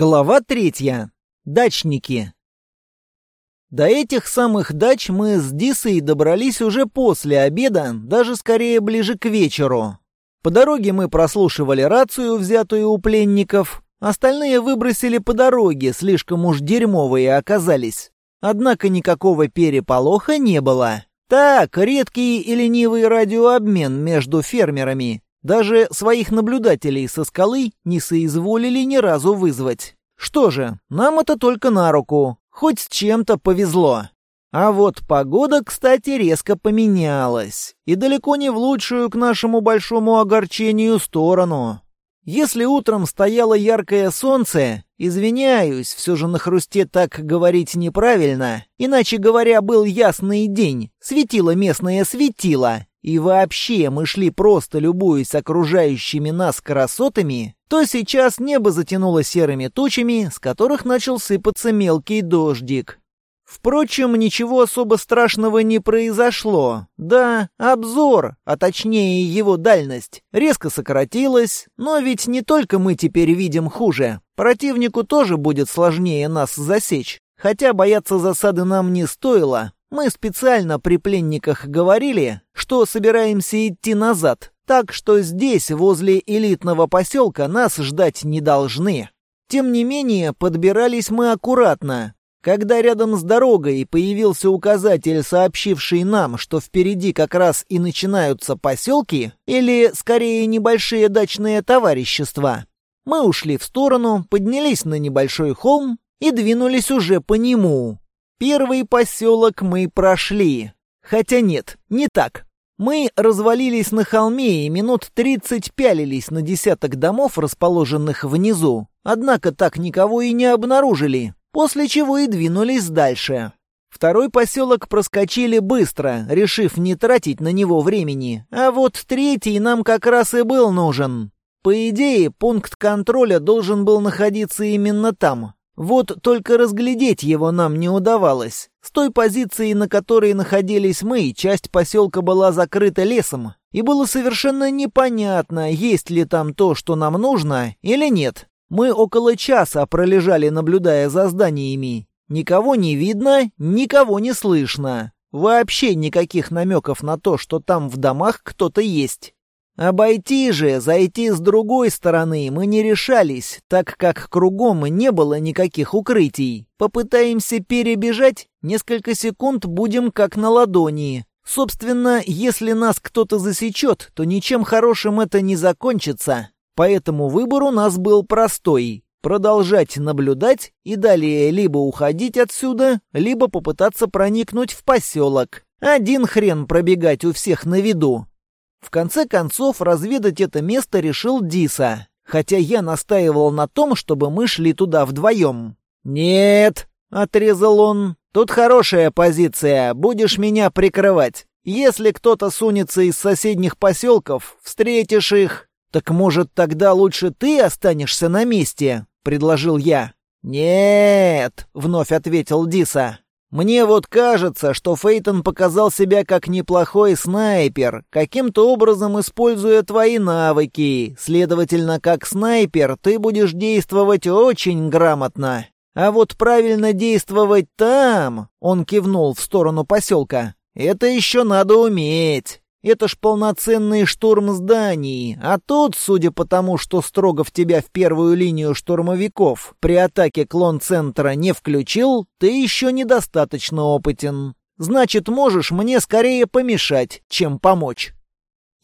Глава третья. Дачники. До этих самых дач мы с Дисой добрались уже после обеда, даже скорее ближе к вечеру. По дороге мы прослушивали рацию, взятую у пленников. Остальные выбросили по дороге, слишком уж дерьмовые оказались. Однако никакого переполоха не было. Так, редкий и ленивый радиообмен между фермерами, даже своих наблюдателей со скалы не соизволили ни разу вызвать. Что же, нам это только на руку. Хоть с чем-то повезло. А вот погода, кстати, резко поменялась. И далеко не в лучшую к нашему большому огорчению сторону. Если утром стояло яркое солнце, извиняюсь, все же на хрусте так говорить неправильно, иначе говоря, был ясный день, светило местное светило, и вообще мы шли просто любуясь окружающими нас красотами, то сейчас небо затянуло серыми тучами, с которых начал сыпаться мелкий дождик. Впрочем, ничего особо страшного не произошло. Да, обзор, а точнее его дальность, резко сократилась, но ведь не только мы теперь видим хуже. Противнику тоже будет сложнее нас засечь. Хотя бояться засады нам не стоило, мы специально при пленниках говорили, что собираемся идти назад, так что здесь, возле элитного поселка, нас ждать не должны. Тем не менее, подбирались мы аккуратно. Когда рядом с дорогой появился указатель, сообщивший нам, что впереди как раз и начинаются поселки, или, скорее, небольшие дачные товарищества, мы ушли в сторону, поднялись на небольшой холм и двинулись уже по нему. Первый поселок мы прошли. Хотя нет, не так. Мы развалились на холме и минут тридцать пялились на десяток домов, расположенных внизу. Однако так никого и не обнаружили, после чего и двинулись дальше. Второй поселок проскочили быстро, решив не тратить на него времени, а вот третий нам как раз и был нужен. По идее, пункт контроля должен был находиться именно там, вот только разглядеть его нам не удавалось. С той позиции, на которой находились мы, часть поселка была закрыта лесом, и было совершенно непонятно, есть ли там то, что нам нужно, или нет. Мы около часа пролежали, наблюдая за зданиями. Никого не видно, никого не слышно. Вообще никаких намеков на то, что там в домах кто-то есть. Обойти же, зайти с другой стороны мы не решались, так как кругом не было никаких укрытий. Попытаемся перебежать, несколько секунд будем как на ладони. Собственно, если нас кто-то засечет, то ничем хорошим это не закончится. Поэтому выбор у нас был простой. Продолжать наблюдать и далее либо уходить отсюда, либо попытаться проникнуть в поселок. Один хрен пробегать у всех на виду. В конце концов, разведать это место решил Диса, хотя я настаивал на том, чтобы мы шли туда вдвоем. «Нет», — отрезал он, — «тут хорошая позиция, будешь меня прикрывать. Если кто-то сунется из соседних поселков, встретишь их. Так может, тогда лучше ты останешься на месте?» — предложил я. «Нет», — вновь ответил Диса. Мне вот кажется, что Фейтон показал себя как неплохой снайпер, каким-то образом используя твои навыки. Следовательно, как снайпер ты будешь действовать очень грамотно. А вот правильно действовать там, он кивнул в сторону поселка, это еще надо уметь. Это ж полноценный штурм зданий, а тут, судя по тому, что Строгов тебя в первую линию штурмовиков при атаке клон-центра не включил, ты еще недостаточно опытен. Значит, можешь мне скорее помешать, чем помочь.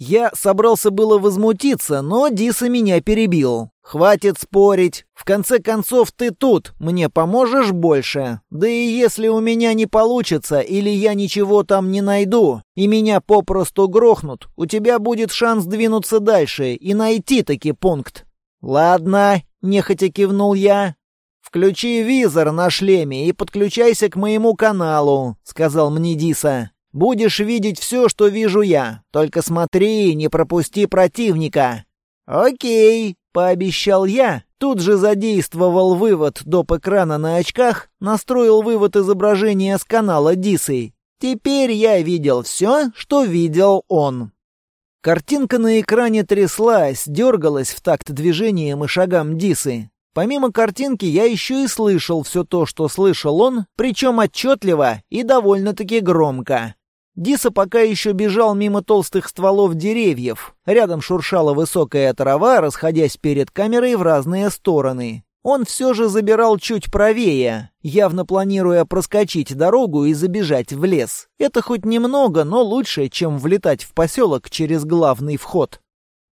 Я собрался было возмутиться, но Диса меня перебил. «Хватит спорить. В конце концов, ты тут. Мне поможешь больше. Да и если у меня не получится, или я ничего там не найду, и меня попросту грохнут, у тебя будет шанс двинуться дальше и найти таки пункт». «Ладно», — нехотя кивнул я. «Включи визор на шлеме и подключайся к моему каналу», — сказал мне Диса. Будешь видеть все, что вижу я. Только смотри, не пропусти противника». «Окей», — пообещал я. Тут же задействовал вывод доп. экрана на очках, настроил вывод изображения с канала Дисы. Теперь я видел все, что видел он. Картинка на экране тряслась, дергалась в такт движением и шагам Дисы. Помимо картинки я еще и слышал все то, что слышал он, причем отчетливо и довольно-таки громко. Диса пока еще бежал мимо толстых стволов деревьев. Рядом шуршала высокая трава, расходясь перед камерой в разные стороны. Он все же забирал чуть правее, явно планируя проскочить дорогу и забежать в лес. Это хоть немного, но лучше, чем влетать в поселок через главный вход.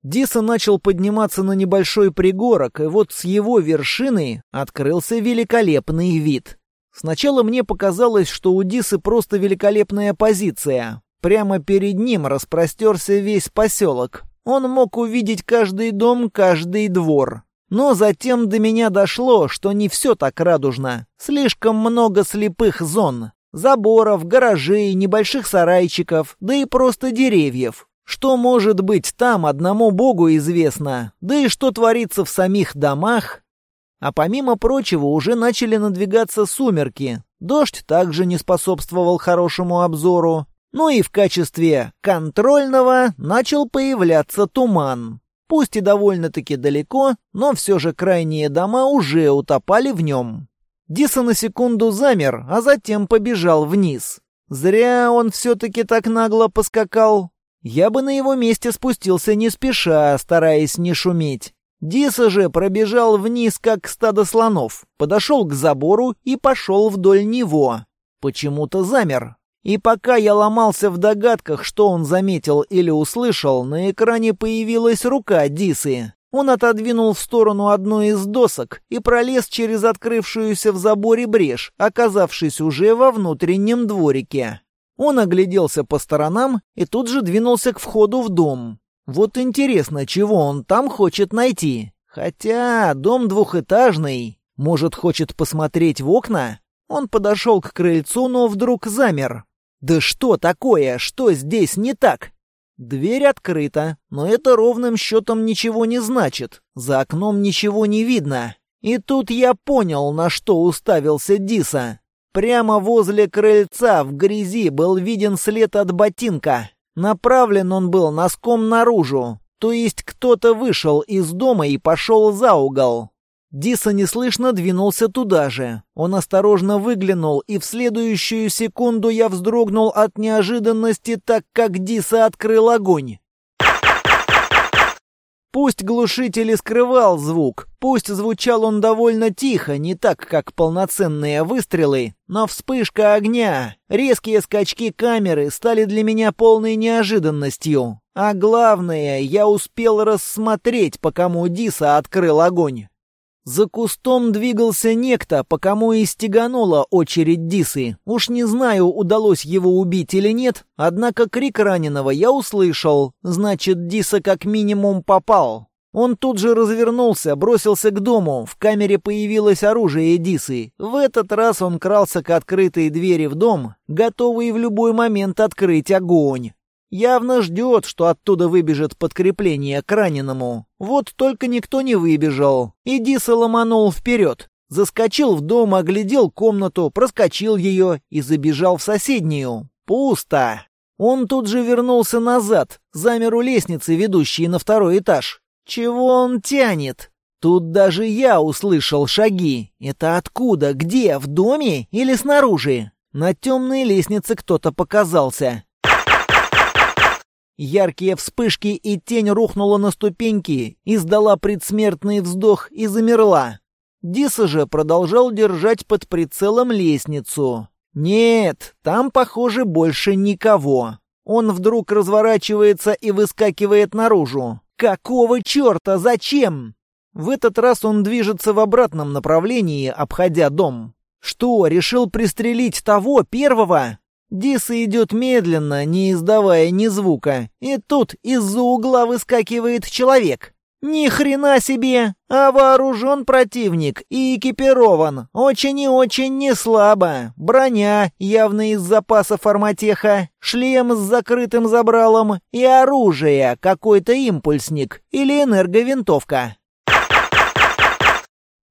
Диса начал подниматься на небольшой пригорок, и вот с его вершины открылся великолепный вид. Сначала мне показалось, что у Дисы просто великолепная позиция. Прямо перед ним распростерся весь поселок. Он мог увидеть каждый дом, каждый двор. Но затем до меня дошло, что не все так радужно. Слишком много слепых зон. Заборов, гаражей, небольших сарайчиков, да и просто деревьев. Что может быть там, одному богу известно, да и что творится в самих домах. А помимо прочего уже начали надвигаться сумерки. Дождь также не способствовал хорошему обзору. Ну и в качестве контрольного начал появляться туман. Пусть и довольно-таки далеко, но все же крайние дома уже утопали в нем. Диса на секунду замер, а затем побежал вниз. Зря он все-таки так нагло поскакал. Я бы на его месте спустился не спеша, стараясь не шуметь. Диса же пробежал вниз, как стадо слонов, подошел к забору и пошел вдоль него. Почему-то замер. И пока я ломался в догадках, что он заметил или услышал, на экране появилась рука Дисы. Он отодвинул в сторону одну из досок и пролез через открывшуюся в заборе брешь, оказавшись уже во внутреннем дворике. Он огляделся по сторонам и тут же двинулся к входу в дом. Вот интересно, чего он там хочет найти. Хотя дом двухэтажный. Может, хочет посмотреть в окна? Он подошел к крыльцу, но вдруг замер. «Да что такое? Что здесь не так?» Дверь открыта, но это ровным счетом ничего не значит. За окном ничего не видно. И тут я понял, на что уставился Диса. Прямо возле крыльца в грязи был виден след от ботинка. Направлен он был носком наружу, то есть кто-то вышел из дома и пошел за угол. Диса неслышно двинулся туда же. Он осторожно выглянул, и в следующую секунду я вздрогнул от неожиданности, так как Диса открыл огонь. Пусть глушитель и скрывал звук, пусть звучал он довольно тихо, не так, как полноценные выстрелы, но вспышка огня, резкие скачки камеры стали для меня полной неожиданностью. А главное, я успел рассмотреть, по кому Диса открыл огонь. За кустом двигался некто, по кому и стеганула очередь Дисы. Уж не знаю, удалось его убить или нет, однако крик раненого я услышал. Значит, Диса как минимум попал. Он тут же развернулся, бросился к дому. В камере появилось оружие Дисы. В этот раз он крался к открытой двери в дом, готовый в любой момент открыть огонь. Явно ждет, что оттуда выбежит подкрепление к раненому. Вот только никто не выбежал. Иди соломанул вперед. Заскочил в дом, оглядел комнату, проскочил ее и забежал в соседнюю. Пусто. Он тут же вернулся назад, замер у лестницы, ведущей на второй этаж. Чего он тянет? Тут даже я услышал шаги. Это откуда? Где? В доме или снаружи? На темной лестнице кто-то показался. Яркие вспышки и тень рухнула на ступеньки, издала предсмертный вздох и замерла. Диса же продолжал держать под прицелом лестницу. Нет, там, похоже, больше никого. Он вдруг разворачивается и выскакивает наружу. Какого черта? Зачем? В этот раз он движется в обратном направлении, обходя дом. Что, решил пристрелить того первого? Диса идет медленно, не издавая ни звука, и тут из-за угла выскакивает человек. Ни хрена себе! А вооружен противник и экипирован очень и очень не слабо. Броня, явно из запаса форматеха, шлем с закрытым забралом и оружие, какой-то импульсник или энерговинтовка.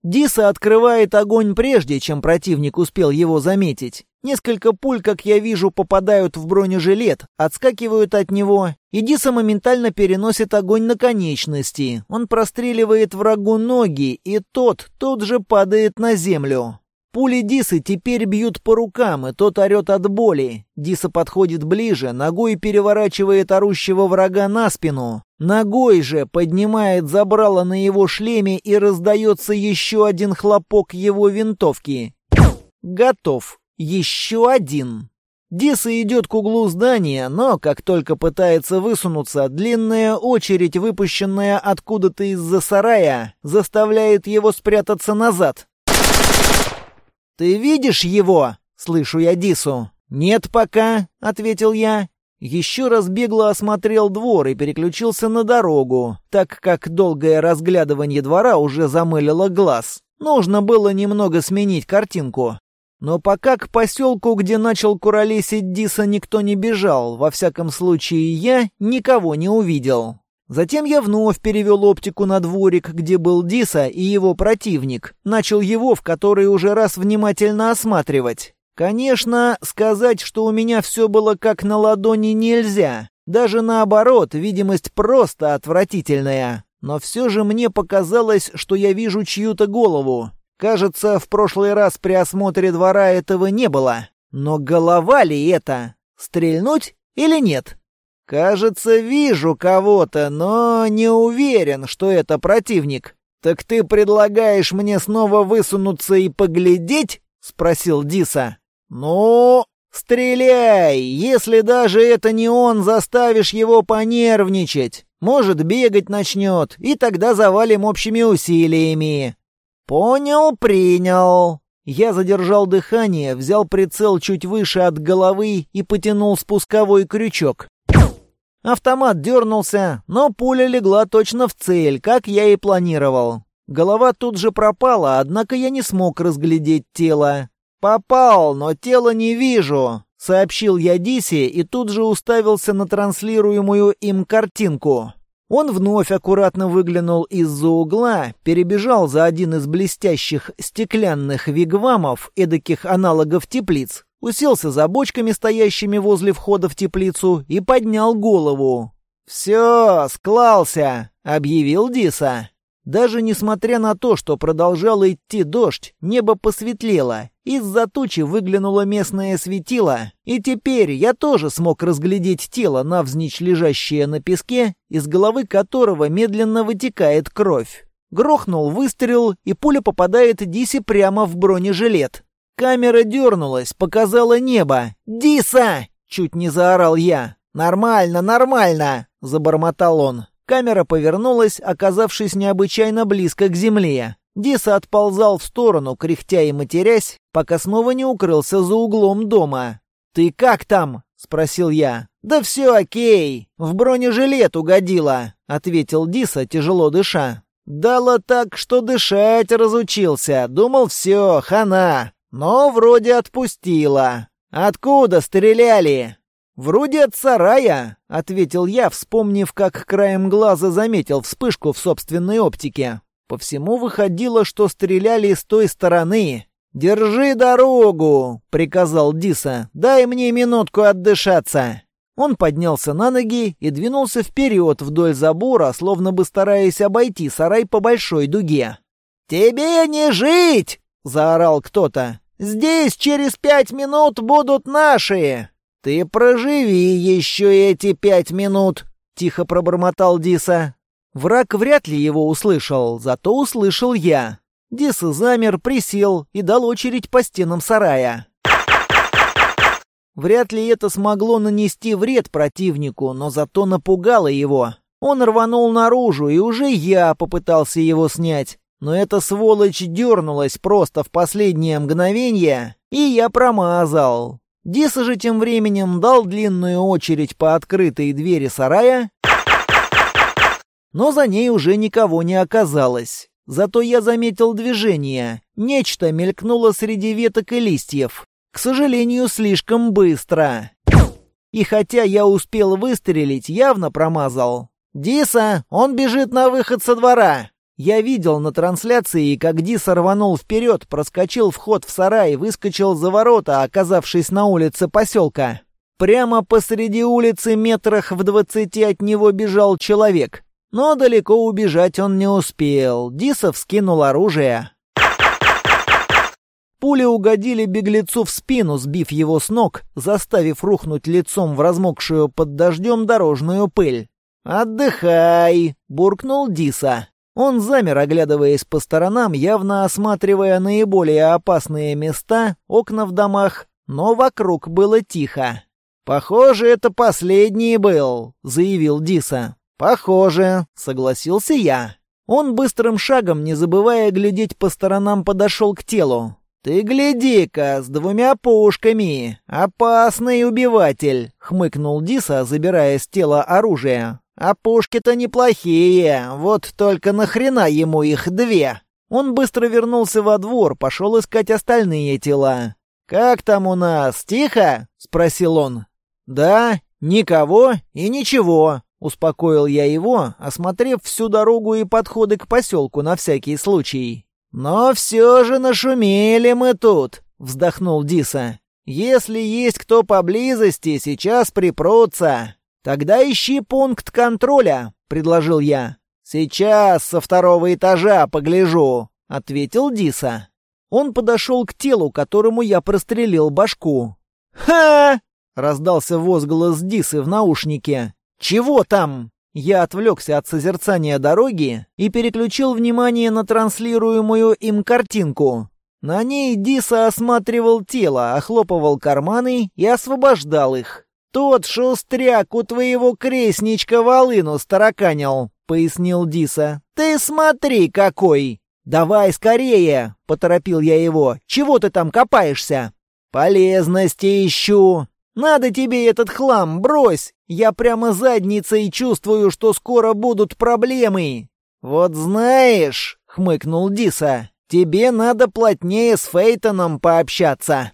Диса открывает огонь прежде, чем противник успел его заметить. Несколько пуль, как я вижу, попадают в бронежилет, отскакивают от него, и Диса моментально переносит огонь на конечности. Он простреливает врагу ноги, и тот тут же падает на землю. Пули Дисы теперь бьют по рукам, и тот орет от боли. Диса подходит ближе, ногой переворачивает орущего врага на спину. Ногой же поднимает забрало на его шлеме и раздается еще один хлопок его винтовки. Готов. Еще один. Диса идет к углу здания, но как только пытается высунуться, длинная очередь, выпущенная откуда-то из-за сарая, заставляет его спрятаться назад. «Ты видишь его?» — слышу я Дису. «Нет пока», — ответил я. Еще раз бегло осмотрел двор и переключился на дорогу, так как долгое разглядывание двора уже замылило глаз. Нужно было немного сменить картинку. Но пока к поселку, где начал куролесить Диса, никто не бежал, во всяком случае я никого не увидел. Затем я вновь перевел оптику на дворик, где был Диса и его противник. Начал его в который уже раз внимательно осматривать. Конечно, сказать, что у меня все было как на ладони нельзя. Даже наоборот, видимость просто отвратительная. Но все же мне показалось, что я вижу чью-то голову. Кажется, в прошлый раз при осмотре двора этого не было. Но голова ли это? Стрельнуть или нет? «Кажется, вижу кого-то, но не уверен, что это противник. Так ты предлагаешь мне снова высунуться и поглядеть?» — спросил Диса. «Ну, стреляй! Если даже это не он, заставишь его понервничать. Может, бегать начнет, и тогда завалим общими усилиями». «Понял, принял». Я задержал дыхание, взял прицел чуть выше от головы и потянул спусковой крючок. Автомат дернулся, но пуля легла точно в цель, как я и планировал. Голова тут же пропала, однако я не смог разглядеть тело. «Попал, но тело не вижу», — сообщил я Дисе и тут же уставился на транслируемую им картинку. Он вновь аккуратно выглянул из-за угла, перебежал за один из блестящих стеклянных вигвамов, эдаких аналогов теплиц, уселся за бочками, стоящими возле входа в теплицу, и поднял голову. «Все, склался!» — объявил Диса. Даже несмотря на то, что продолжал идти дождь, небо посветлело. Из-за тучи выглянуло местное светило, и теперь я тоже смог разглядеть тело, навзничь лежащее на песке, из головы которого медленно вытекает кровь. Грохнул выстрел, и пуля попадает Дисе прямо в бронежилет. Камера дернулась, показала небо. «Диса!» — чуть не заорал я. «Нормально, нормально!» — забормотал он. Камера повернулась, оказавшись необычайно близко к земле. Диса отползал в сторону, кряхтя и матерясь, пока снова не укрылся за углом дома. «Ты как там?» — спросил я. «Да все окей. В бронежилет угодила», — ответил Диса, тяжело дыша. «Дало так, что дышать разучился. Думал, все, хана. Но вроде отпустила. Откуда стреляли? Вроде от сарая, ответил я, вспомнив, как краем глаза заметил вспышку в собственной оптике. По всему выходило, что стреляли с той стороны. «Держи дорогу!» — приказал Диса. «Дай мне минутку отдышаться!» Он поднялся на ноги и двинулся вперед вдоль забора, словно бы стараясь обойти сарай по большой дуге. «Тебе не жить!» — заорал кто-то. «Здесь через пять минут будут наши!» «Ты проживи еще эти пять минут!» — тихо пробормотал Диса. Враг вряд ли его услышал, зато услышал я. Диса замер, присел и дал очередь по стенам сарая. Вряд ли это смогло нанести вред противнику, но зато напугало его. Он рванул наружу, и уже я попытался его снять. Но эта сволочь дернулась просто в последнее мгновение, и я промазал. Диса же тем временем дал длинную очередь по открытой двери сарая, но за ней уже никого не оказалось. Зато я заметил движение. Нечто мелькнуло среди веток и листьев. К сожалению, слишком быстро. И хотя я успел выстрелить, явно промазал. «Диса, он бежит на выход со двора!» Я видел на трансляции, как Ди сорванул вперед, проскочил вход в сарай, выскочил за ворота, оказавшись на улице поселка. Прямо посреди улицы метрах в двадцати от него бежал человек. Но далеко убежать он не успел. Дисов скинул оружие. Пули угодили беглецу в спину, сбив его с ног, заставив рухнуть лицом в размокшую под дождем дорожную пыль. «Отдыхай!» — буркнул Диса. Он замер, оглядываясь по сторонам, явно осматривая наиболее опасные места, окна в домах, но вокруг было тихо. «Похоже, это последний был», — заявил Диса. «Похоже», — согласился я. Он быстрым шагом, не забывая глядеть по сторонам, подошел к телу. «Ты гляди-ка, с двумя пушками! Опасный убиватель!» — хмыкнул Диса, забирая с тела оружие. А пушки-то неплохие, вот только нахрена ему их две? Он быстро вернулся во двор, пошел искать остальные тела. «Как там у нас, тихо?» — спросил он. «Да, никого и ничего», — успокоил я его, осмотрев всю дорогу и подходы к поселку на всякий случай. «Но все же нашумели мы тут», — вздохнул Диса. «Если есть кто поблизости, сейчас припрутся. «Тогда ищи пункт контроля», — предложил я. «Сейчас со второго этажа погляжу», — ответил Диса. Он подошел к телу, которому я прострелил башку. «Ха!» — раздался возглас Дисы в наушнике. «Чего там?» Я отвлекся от созерцания дороги и переключил внимание на транслируемую им картинку. На ней Диса осматривал тело, охлопывал карманы и освобождал их. «Тот шустряк у твоего крестничка волыну стараканил», — пояснил Диса. «Ты смотри какой!» «Давай скорее!» — поторопил я его. «Чего ты там копаешься?» «Полезности ищу!» «Надо тебе этот хлам, брось! Я прямо задницей чувствую, что скоро будут проблемы!» «Вот знаешь!» — хмыкнул Диса. «Тебе надо плотнее с Фейтоном пообщаться!»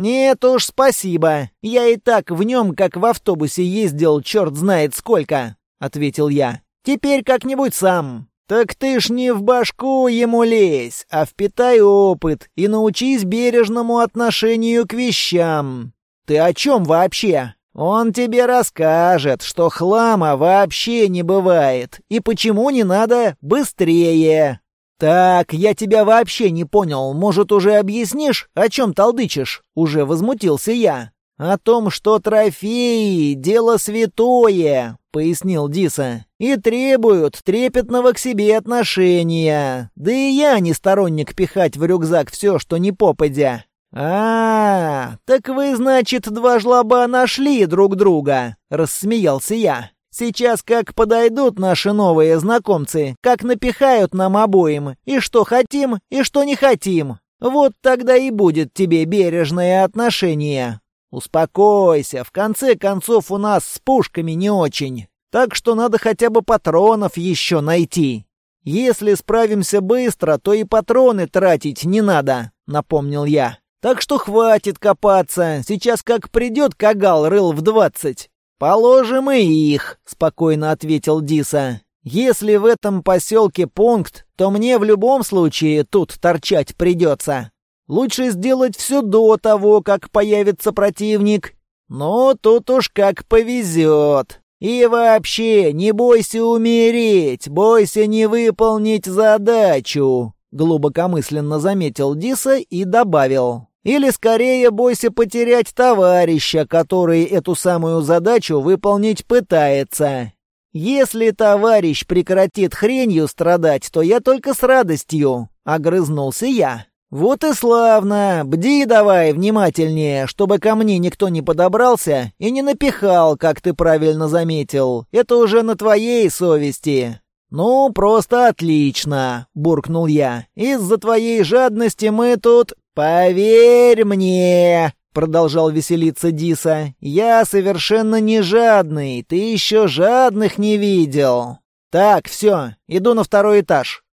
«Нет уж, спасибо. Я и так в нем, как в автобусе, ездил черт знает сколько», — ответил я. «Теперь как-нибудь сам». «Так ты ж не в башку ему лезь, а впитай опыт и научись бережному отношению к вещам». «Ты о чем вообще?» «Он тебе расскажет, что хлама вообще не бывает, и почему не надо быстрее». «Так, я тебя вообще не понял. Может, уже объяснишь, о чем толдычишь?» Уже возмутился я. «О том, что трофеи — дело святое», — пояснил Диса, «и требуют трепетного к себе отношения. Да и я не сторонник пихать в рюкзак все, что не попадя». «А, -а так вы, значит, два жлоба нашли друг друга», — рассмеялся я. Сейчас как подойдут наши новые знакомцы, как напихают нам обоим, и что хотим, и что не хотим. Вот тогда и будет тебе бережное отношение. Успокойся, в конце концов у нас с пушками не очень. Так что надо хотя бы патронов еще найти. Если справимся быстро, то и патроны тратить не надо, напомнил я. Так что хватит копаться, сейчас как придет Кагал рыл в двадцать. «Положим и их», — спокойно ответил Диса. «Если в этом поселке пункт, то мне в любом случае тут торчать придется. Лучше сделать все до того, как появится противник. Но тут уж как повезет. И вообще, не бойся умереть, бойся не выполнить задачу», — глубокомысленно заметил Диса и добавил. Или скорее бойся потерять товарища, который эту самую задачу выполнить пытается. Если товарищ прекратит хренью страдать, то я только с радостью, огрызнулся я. Вот и славно. Бди давай внимательнее, чтобы ко мне никто не подобрался и не напихал, как ты правильно заметил. Это уже на твоей совести. «Ну, просто отлично», — буркнул я. «Из-за твоей жадности мы тут «Поверь мне!» — продолжал веселиться Диса. «Я совершенно не жадный, ты еще жадных не видел. Так, все, иду на второй этаж».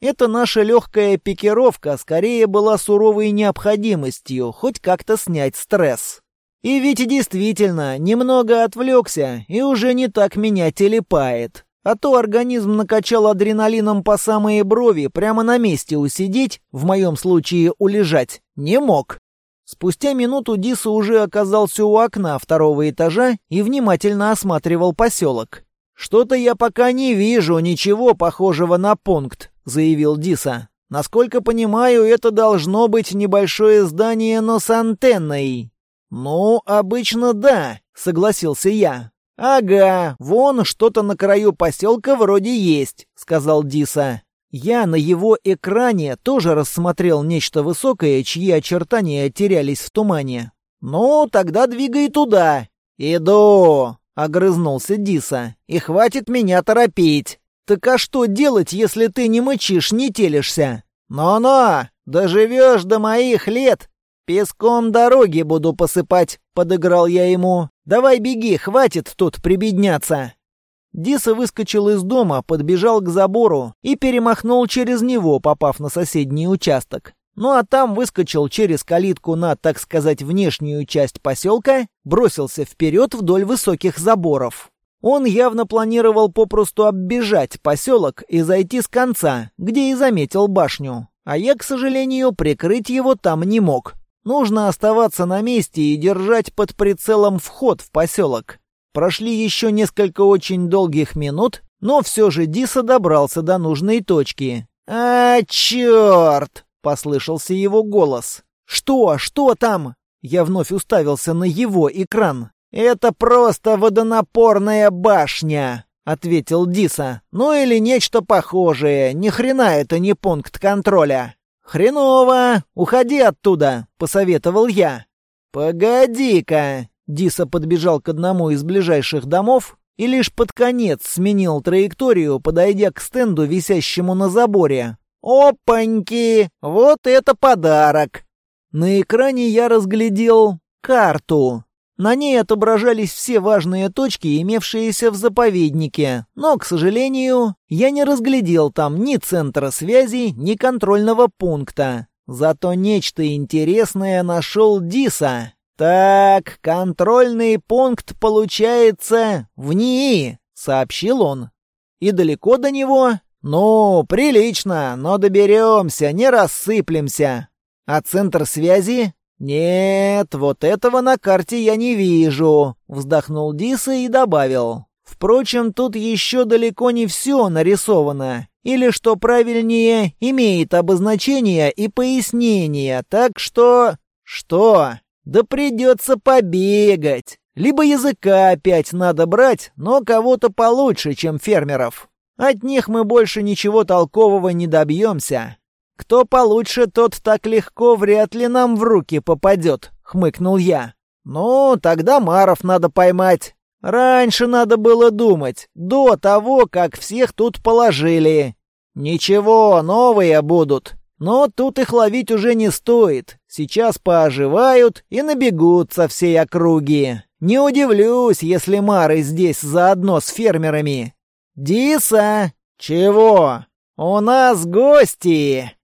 Эта наша легкая пикировка скорее была суровой необходимостью, хоть как-то снять стресс. И ведь действительно немного отвлекся и уже не так меня телепает. А то организм накачал адреналином по самые брови, прямо на месте усидеть, в моем случае улежать, не мог. Спустя минуту Диса уже оказался у окна второго этажа и внимательно осматривал поселок. «Что-то я пока не вижу ничего похожего на пункт», — заявил Диса. «Насколько понимаю, это должно быть небольшое здание, но с антенной». «Ну, обычно да», — согласился я. «Ага, вон что-то на краю поселка вроде есть», — сказал Диса. Я на его экране тоже рассмотрел нечто высокое, чьи очертания терялись в тумане. «Ну, тогда двигай туда». «Иду», Огрызнулся Диса. «И хватит меня торопить. Так а что делать, если ты не мычишь, не телишься? Но-но, доживешь до моих лет. Песком дороги буду посыпать», — подыграл я ему. «Давай беги, хватит тут прибедняться». Диса выскочил из дома, подбежал к забору и перемахнул через него, попав на соседний участок. Ну а там выскочил через калитку на, так сказать, внешнюю часть поселка, бросился вперед вдоль высоких заборов. Он явно планировал попросту оббежать поселок и зайти с конца, где и заметил башню. А я, к сожалению, прикрыть его там не мог. Нужно оставаться на месте и держать под прицелом вход в поселок. Прошли еще несколько очень долгих минут, но все же Диса добрался до нужной точки. «А, черт!» — послышался его голос. «Что? Что там?» Я вновь уставился на его экран. «Это просто водонапорная башня», — ответил Диса. «Ну или нечто похожее. Ни хрена это не пункт контроля». «Хреново! Уходи оттуда!» — посоветовал я. «Погоди-ка!» Диса подбежал к одному из ближайших домов и лишь под конец сменил траекторию, подойдя к стенду, висящему на заборе. «Опаньки! Вот это подарок!» На экране я разглядел карту. На ней отображались все важные точки, имевшиеся в заповеднике, но, к сожалению, я не разглядел там ни центра связи, ни контрольного пункта. Зато нечто интересное нашел Диса. «Так, контрольный пункт получается в НИИ», — сообщил он. «И далеко до него?» «Ну, прилично, но доберемся, не рассыплемся. А центр связи?» «Нет, вот этого на карте я не вижу», — вздохнул Диса и добавил. «Впрочем, тут еще далеко не все нарисовано. Или, что правильнее, имеет обозначение и пояснение, так что...» «Что? Да придется побегать. Либо языка опять надо брать, но кого-то получше, чем фермеров». От них мы больше ничего толкового не добьемся. Кто получше, тот так легко вряд ли нам в руки попадет», — хмыкнул я. «Ну, тогда Маров надо поймать. Раньше надо было думать, до того, как всех тут положили. Ничего, новые будут. Но тут их ловить уже не стоит. Сейчас пооживают и набегут со всей округи. Не удивлюсь, если Мары здесь заодно с фермерами. «Диса! Чего? У нас гости!»